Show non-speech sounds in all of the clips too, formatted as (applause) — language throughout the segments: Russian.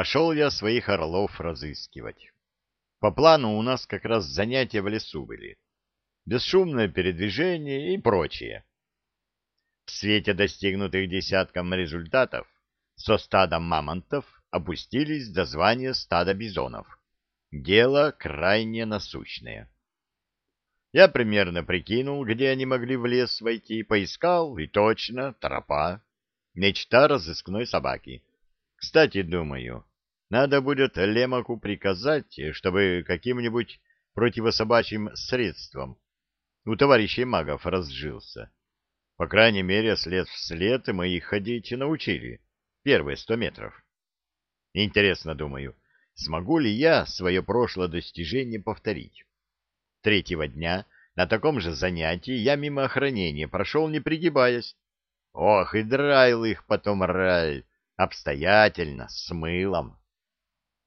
Пошел я своих орлов разыскивать. По плану у нас как раз занятия в лесу были. Бесшумное передвижение и прочее. В свете достигнутых десятком результатов со стадом мамонтов опустились до звания стада бизонов. Дело крайне насущное. Я примерно прикинул, где они могли в лес войти, поискал, и точно, тропа. Мечта разыскной собаки. Кстати, думаю, надо будет Лемаку приказать, чтобы каким-нибудь противособачьим средством у товарищей магов разжился. По крайней мере, след в след мы их ходить научили. Первые сто метров. Интересно, думаю, смогу ли я свое прошлое достижение повторить? Третьего дня на таком же занятии я мимо охранения прошел, не пригибаясь. Ох, и драил их потом рай, обстоятельно, с мылом.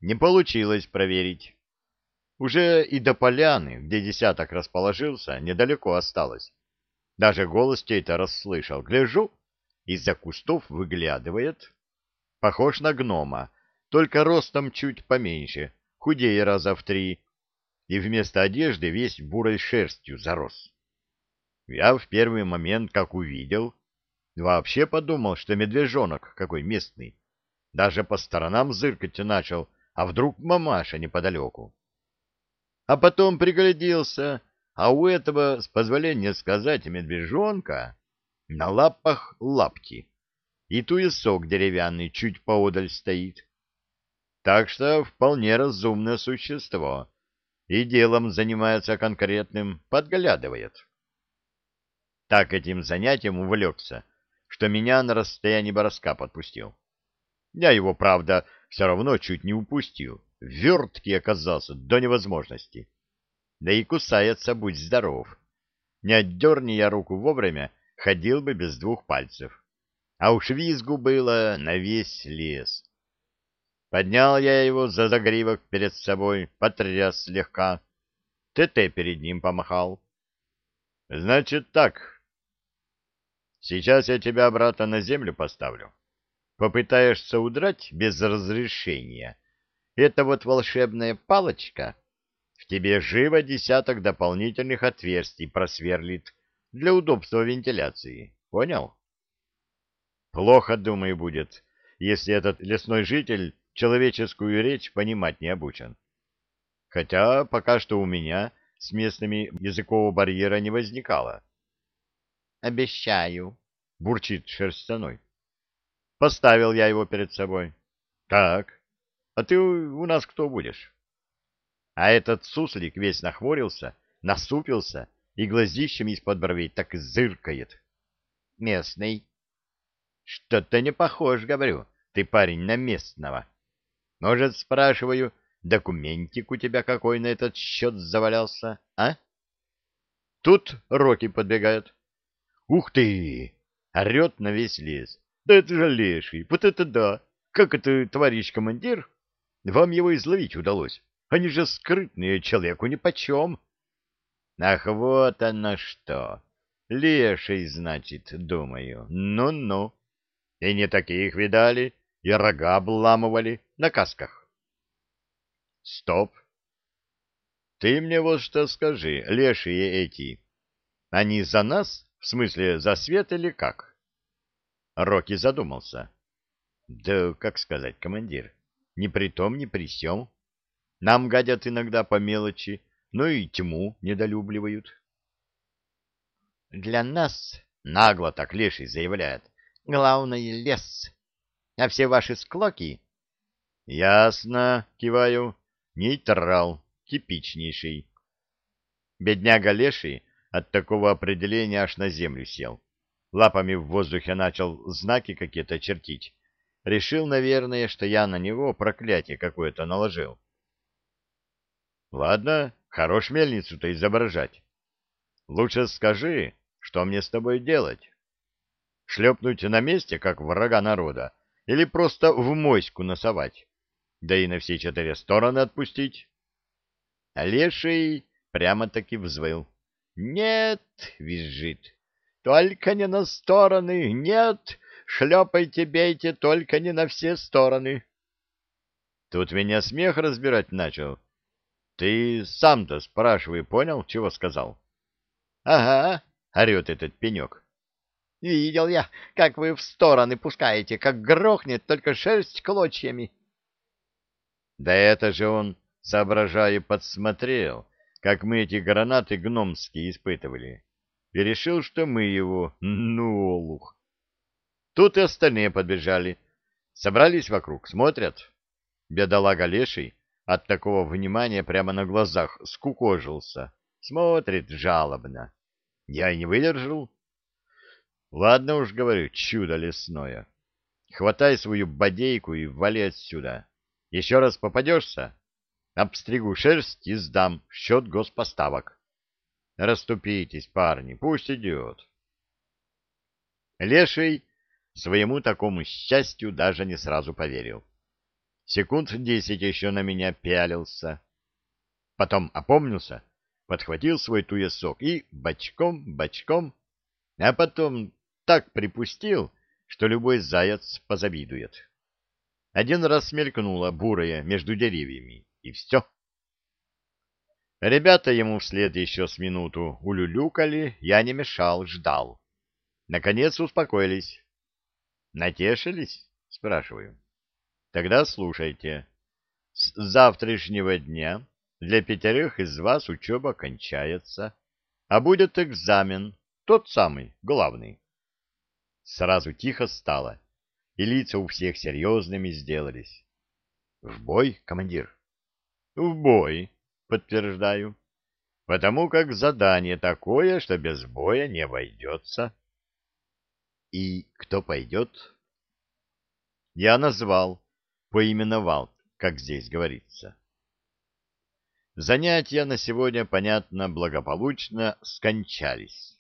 Не получилось проверить. Уже и до поляны, где десяток расположился, недалеко осталось. Даже голос чей-то расслышал. Гляжу, из-за кустов выглядывает. Похож на гнома, только ростом чуть поменьше, худее раза в три, и вместо одежды весь бурой шерстью зарос. Я в первый момент, как увидел, вообще подумал, что медвежонок какой местный. Даже по сторонам зыркать начал, а вдруг мамаша неподалеку. А потом пригляделся, а у этого, с позволения сказать, медвежонка на лапах лапки, и туесок деревянный чуть поодаль стоит. Так что вполне разумное существо, и делом занимается конкретным, подглядывает. Так этим занятием увлекся, что меня на расстоянии бороска подпустил. Я его, правда, все равно чуть не упустил. Верткий оказался до невозможности. Да и кусается, будь здоров. Не отдерни я руку вовремя, ходил бы без двух пальцев. А уж визгу было на весь лес. Поднял я его за загривок перед собой, потряс слегка. ТТ перед ним помахал. Значит так. Сейчас я тебя, брата, на землю поставлю попытаешься удрать без разрешения, эта вот волшебная палочка в тебе живо десяток дополнительных отверстий просверлит для удобства вентиляции. Понял? Плохо, думаю, будет, если этот лесной житель человеческую речь понимать не обучен. Хотя пока что у меня с местными языкового барьера не возникало. «Обещаю», — бурчит шерстяной. Поставил я его перед собой. Так, а ты у нас кто будешь? А этот суслик весь нахмурился, насупился и глазищами из-под бровей так зыркает. Местный. Что-то не похож, говорю, ты парень на местного. Может, спрашиваю, документик у тебя какой на этот счет завалялся, а? Тут Рокки подбегает. Ух ты! Орет на весь лес. Да это же леший, вот это да! Как это, товарищ командир? Вам его изловить удалось. Они же скрытные, человеку нипочем. Ах, вот оно что! Леший, значит, думаю. Ну-ну. И не таких видали, и рога обламывали на касках. Стоп. Ты мне вот что скажи, лешие эти, они за нас, в смысле за свет или как? Рокки задумался. Да, как сказать, командир, ни при том, ни при сём. Нам гадят иногда по мелочи, но и тьму недолюбливают. Для нас, нагло так леший заявляет, главное лес, а все ваши склоки... Ясно, киваю, нейтрал, типичнейший. Бедняга леший от такого определения аж на землю сел лапами в воздухе начал знаки какие-то чертить. Решил, наверное, что я на него проклятие какое-то наложил. Ладно, хорош мельницу-то изображать. Лучше скажи, что мне с тобой делать? Шлепнуть на месте, как врага народа, или просто в моську носовать? Да и на все четыре стороны отпустить? Леший прямо-таки взвыл. «Нет!» — визжит. Только не на стороны. Нет, шлепайте, бейте, только не на все стороны. Тут меня смех разбирать начал. Ты сам-то, спрашивай, понял, чего сказал? — Ага, — орет этот пенек. — Видел я, как вы в стороны пускаете, как грохнет, только шерсть клочьями. Да это же он, соображая, подсмотрел, как мы эти гранаты гномские испытывали. И решил, что мы его, (laughs) ну, олух. Тут и остальные подбежали. Собрались вокруг, смотрят. Бедолага леший от такого внимания прямо на глазах скукожился. Смотрит жалобно. Я и не выдержал. Ладно уж, говорю, чудо лесное. Хватай свою бодейку и вали отсюда. Еще раз попадешься, обстригу шерсть и сдам в счет госпоставок. Раступитесь, парни, пусть идет. Леший своему такому счастью даже не сразу поверил. Секунд десять еще на меня пялился. Потом опомнился, подхватил свой туесок и бочком-бочком, а потом так припустил, что любой заяц позавидует. Один раз мелькнула бурая между деревьями, и все. Ребята ему вслед еще с минуту улюлюкали, я не мешал, ждал. Наконец успокоились. Натешились? Спрашиваю. Тогда слушайте. С завтрашнего дня для пятерых из вас учеба кончается, а будет экзамен, тот самый, главный. Сразу тихо стало и лица у всех серьезными сделались. — В бой, командир? — В бой, подтверждаю. Потому как задание такое, что без боя не обойдется. — И кто пойдет? Я назвал, поименовал, как здесь говорится. Занятия на сегодня, понятно, благополучно скончались.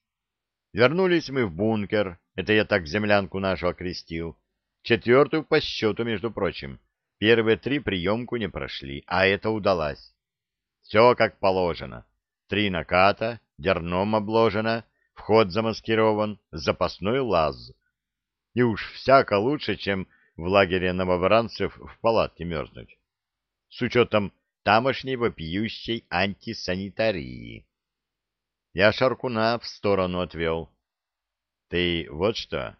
Вернулись мы в бункер, это я так землянку нашу окрестил, Четвертую по счету, между прочим. Первые три приемку не прошли, а это удалось. Все как положено. Три наката, дерном обложено, вход замаскирован, запасной лаз. И уж всяко лучше, чем в лагере новобранцев в палатке мерзнуть. С учетом тамошней вопиющей антисанитарии. Я Шаркуна в сторону отвел. Ты вот что,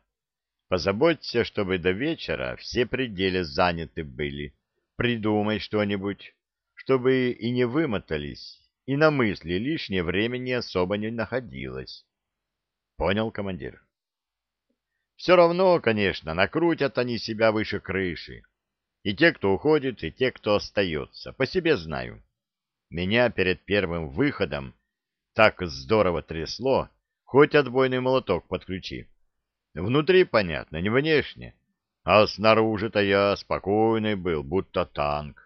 Позаботься, чтобы до вечера все пределы заняты были. Придумай что-нибудь, чтобы и не вымотались, и на мысли лишнее времени особо не находилось. Понял, командир? Все равно, конечно, накрутят они себя выше крыши. И те, кто уходит, и те, кто остается. По себе знаю. Меня перед первым выходом так здорово трясло, хоть отбойный молоток подключи. Внутри, понятно, не внешне. А снаружи-то я спокойный был, будто танк.